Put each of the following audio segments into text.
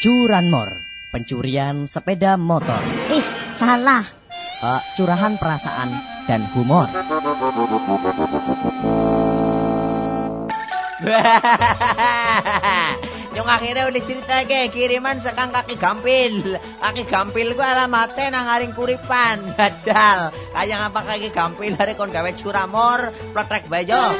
Curanmor, pencurian sepeda motor. Ih, salah. Uh, curahan perasaan dan humor. Yung akhirnya udah cerita ke kiriman sekang kaki gampil. Kaki gampil gua alamatnya nang haring kuripan. Gajal. Kayak ngapa kaki gampil hari kon gawe curamor, pletrek bajo.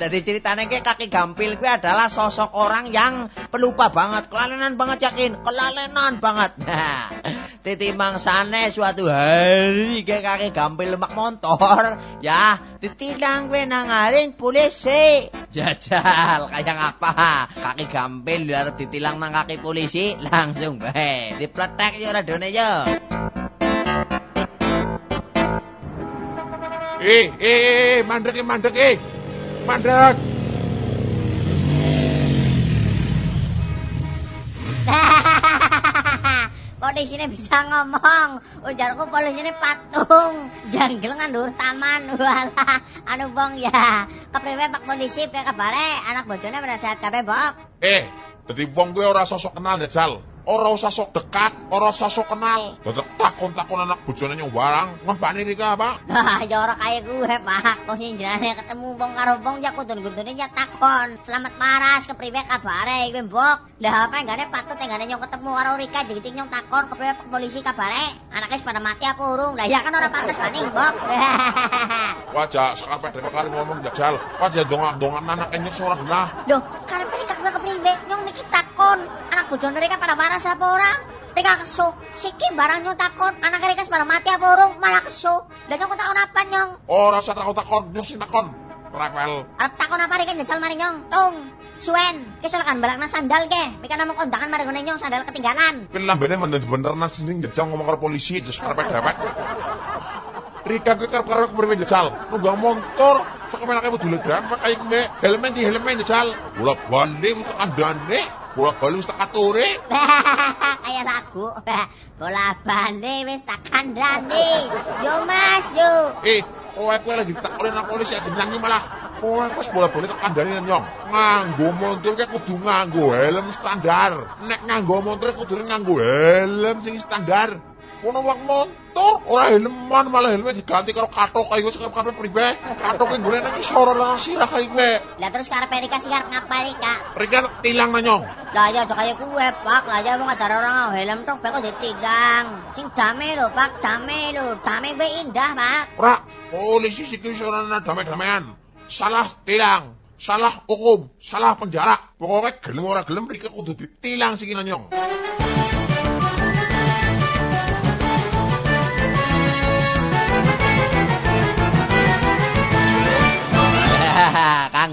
Jadi ceritanya kayak kaki gampil gue adalah sosok orang yang pelupa banget, kelalenan banget yakin, kelalenan banget. Nah, titimang sana suatu hari kayak kaki gampil lemak motor, ya ditilang gue nangaring polisi. Jajal kayak apa? Kaki gampil biar ditilang nang kaki polisi langsung gue dipletek yo radone yo. Eh, eh, eh, mandek, eh, mandek, eh. Mandek. polisi ini bisa ngomong. Ujarku polisi ini patung. Janggil ngandur taman. Walah, anu bong ya. Kepriwe pak polisi, priwe kabare, anak bojone pada sehat kabeh, Bok. Eh, dadi wong gue ora sosok kenal Jajal. Ora usah sok dekat, ora usah sok kenal. Tetep takon-takon anak bojone nyong barang, ngempani Rika apa? Wah, ya ora kaya gue, Pak. Kok sing jenenge ketemu wong karo wong ya kudun-kudune ya takon. Selamat paras kepriwe kabare kowe, Mbok. Lah apa enggane patut enggane nyong ketemu karo Rika jeng nyong takon kepriwe Pak polisi kabare. Anaknya pada mati apa urung? Lah ya kan ora pantes maning, Mbok. Wajah sekape dhewe kali ngomong Jajal. Wajah dongak-dongan anak nyong ora genah. Loh, karep Rika kepriwe? Nyong niki takon. Anak bojone Rika pada waras apa ora? Rika kesuh. Siki barang nyong takon. Anak Rika pada mati apa urung? Malah kesuh. Lah nyong takon apa nyong? Ora usah takon-takon, nyong sing takon. Rewel. Arep takon apa Rika jajal maring nyong? Tung. Suwen, kesalahan balakna sandal ke. Mika namung kondangan mari ngene nyong sandal ketinggalan. Kuwi lambene bener-bener nang sing Jajal ngomong karo polisi terus karepe dewek. Rika kuwi karep-karep kepriwe Jajal. Nunggang motor, sak menake budule drama kaya kuwi. Helmen di helmen Jajal. Bola bali mesti kandhane. Bola bali mesti kature. Kayak lagu. Bola balik wis tak kandhani. Yo Mas, yo. Eh, kowe kowe lagi takoni nang polisi aja nyanyi malah kowe wis bola-bali tak kandhani nyong. Nganggo motor ki kudu nganggo helm standar. Nek nganggo motor kudu nganggo helm sing standar. Kono wong motor ora helman malah helme diganti karo katok kaya wis kabeh priwe. Katok ki nggone nang isor lan sirah kaya kowe. Lah terus karep Rika sing arep ngapa Rika? Rika tilang nang nyong. Lah ya aja kaya kuwe, Pak. Lah ya wong ada orang helm tok kok ditilang. Sing dame lho, Pak, dame lho. Dame kuwi indah, Pak. Ora, polisi siki wis ora ana damai-damaian. Salah tilang. Salah hukum, salah penjara. Pokoknya gelem ora gelem Rika kudu ditilang siki nang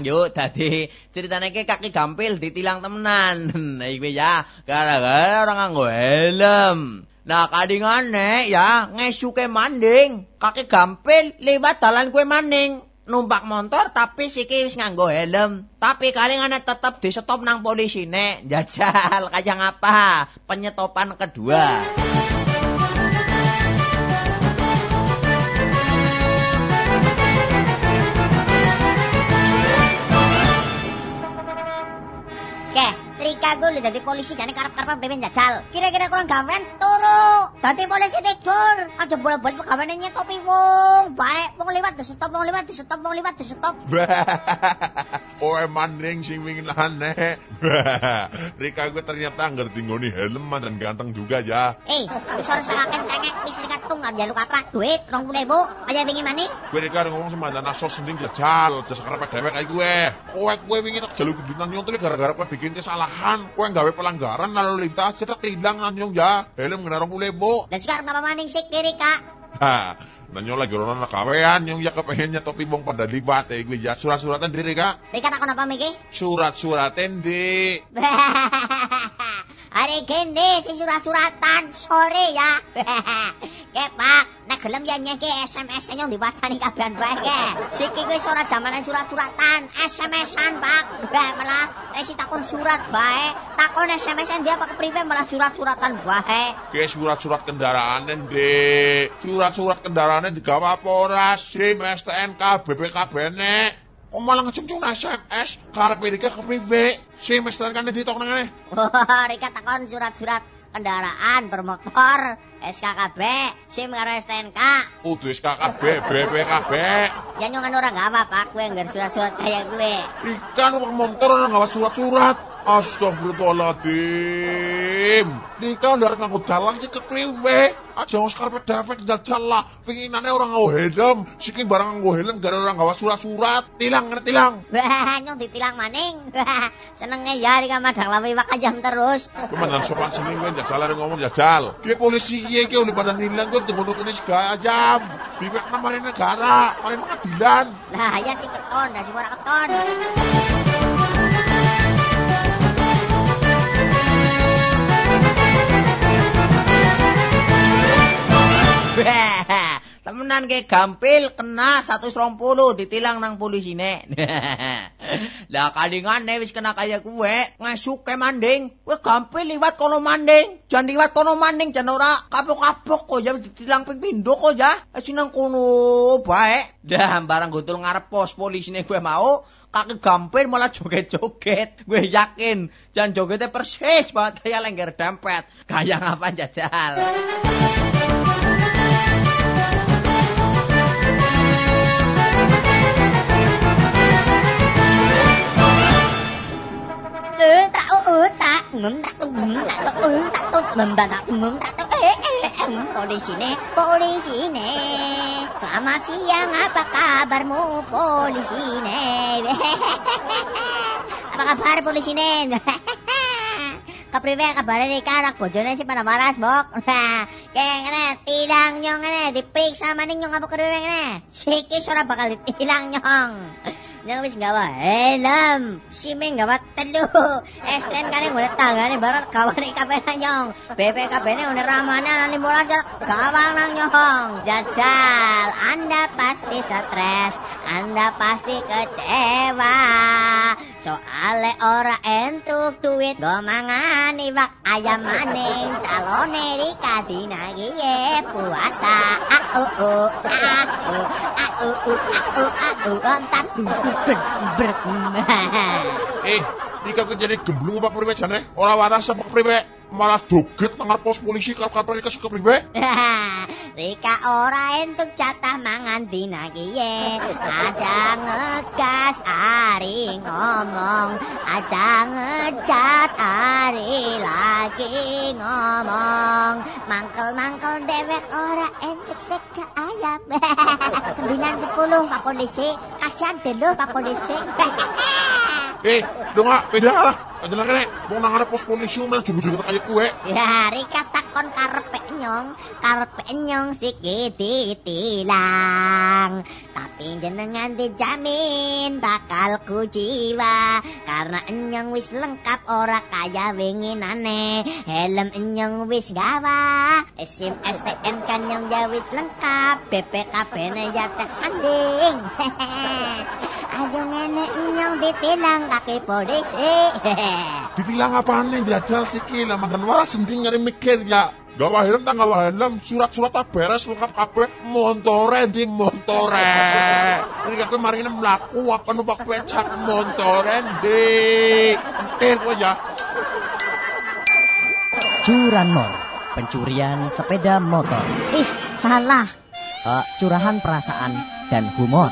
nyong. Kang Yu dadi ceritane ki kaki gampil ditilang temenan. Nah iki ya gara-gara orang nganggo helm. Nah kadingane ya ngesuke manding kaki gampil lewat dalan kue manding numpak motor tapi siki wis nganggo helm. Tapi kalingane tetep di stop nang polisine. Jajal kayak ngapa? Penyetopan kedua. Gue udah jadi polisi jadi karep-karep bremen jajal. Kira-kira kurang gawean turu. Dadi polisi tidur. Aja bola-bola pegaweane nyetopi wong. Baik, wong lewat di stop, wong lewat di stop, wong lewat di stop. Kowe manding sing wingin aneh. Rika gue ternyata ngerti ngoni helm dan ganteng juga ya. Eh, wis ora sakaken cengek wis Rika tung nggak jaluk apa? Duit 20.000. Aja wingi maning. Gue Rika ngomong sama Dana sos sending jajal, jas karep dewek kayak gue. Kowe kowe wingi tak jaluk nyong tuh gara-gara kowe bikin kesalahan. Kowe gawe pelanggaran lalu lintas, cetak tilang nang nyong ya. Helm kena 20.000. Dan sekarang apa maning sik Rika? Ha, nanyo lagi orang nak kawean yung ya kepengennya topi bong pada libat eh gue ya surat-suratan diri ka Rika takon apa miki? surat-suratan di Hari gini si surat-suratan sore ya. Ke Pak, nek gelem ya nyeke SMS nyong diwacani kabehan bae ke. Siki ora jamanan surat-suratan, SMS-an, Pak. Malah eh si takon surat bae. Takon SMS-an dia pakai priwe malah surat-suratan bae. Ki surat-surat kendaraan Dek. Surat-surat kendaraannya digawa apa? SIM, STNK, BPKB nek. Kok malah ngecung-cung SMS? Karep Rika kepriwe? SIM, STNK nek ditok nang Wah, Rika takon surat-surat kendaraan bermotor, SKKB, SIM karo STNK. Kudu SKKB, BPKB. Ya nyongan orang gak apa-apa, gue nggak surat-surat kayak gue. Rika numpak motor ora surat-surat. Astagfirullahaladzim. Rika ndak nganggo dalan sih kepriwe? Aja karepe dewek jajal lah. Pinginane orang nganggo helm, siki barang nganggo helm gara orang ngawas surat-surat. Tilang ngene tilang. Wah, nyong ditilang maning. Wah, senengnya ya Rika madang lawe wak jam terus. Komandan sopan seni kowe jajal arek ngomong jajal. Ki polisi iki iki oleh pada nilang kowe tunggu kene segala jam. Diwek namane negara, mari pengadilan. Lah, ya si keton, dah si ora keton. Temenan ke gampil kena 120 ditilang nang polisine. Lah kalingan wis kena kaya kuwe, ngasuk ke manding. Kowe gampil liwat kono manding. Jangan liwat kono manding jan ora kapok-kapok kok ya ditilang ping pindho kok ya. Wis nang kono bae. Dah barang gutul ngarep pos polisine gue mau kaki gampil malah joget-joget. Gue yakin jangan jogetnya persis banget kayak lengger dempet. Kayak apa jajal. Ne polisi ne selamat siang apa kabarmu polisi ne apa kabar polisi ne Kapriwe kabare ni anak bojone si pada waras, Bok. Nah, kayak ngene tilang nyong ngene diperiksa maning nyong apa kedewe ngene. Sikis ora bakal ditilang nyong. Nyong wis gawa helm, sime gawa telu. STN kane ngene tanggane barat gawane kabeh nang nyong. BPKB ne ngene ramane nang 15 gawang nang nyong. Jajal, Anda pasti stres, Anda pasti kecewa. Soale ora entuk duit go mangan iwak ayam maning calone Rika dinagiye puasa au au au au au au ontak ber Eh, Rika kok jadi gemblung apa priwe jane? Ora waras apa priwe? Malah joget nang pos polisi karo kapal Rika suka priwe? Rika ora entuk jatah mangan dina kiye. Aja ngegas ari ngomong. Aja ngejat ari lagi ngomong. Mangkel-mangkel dewek ora entuk seka ayam. Sembilan sepuluh Pak Polisi. Kasihan dulu Pak Polisi Eh, dong beda lah. Aja lah kene, wong nang ngarep pos polisi malah joget-joget kaya kue. Ya, Rika takon karepe nyong, karepe nyong siki ditilang. Tapi jenengan dijamin bakal ku jiwa karena nyong wis lengkap ora kaya winginane. Helm nyong wis gawa, SIM STN kan nyong ya wis lengkap, BPKB ne ya tek sanding. Ditilang kaki polisi. Ditilang apaan nih jajal siki lah makan waras sendiri nyari mikir ya. Gawa helm tak gawa helm, surat-surat tak beres lengkap kabeh, montore di montore. Ini kakek mari ini melaku apa numpak becak montore di. Eh, kok ya. Curanmor, pencurian sepeda motor. Ih, salah. Eh, curahan perasaan dan humor.